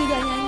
juga nyanyi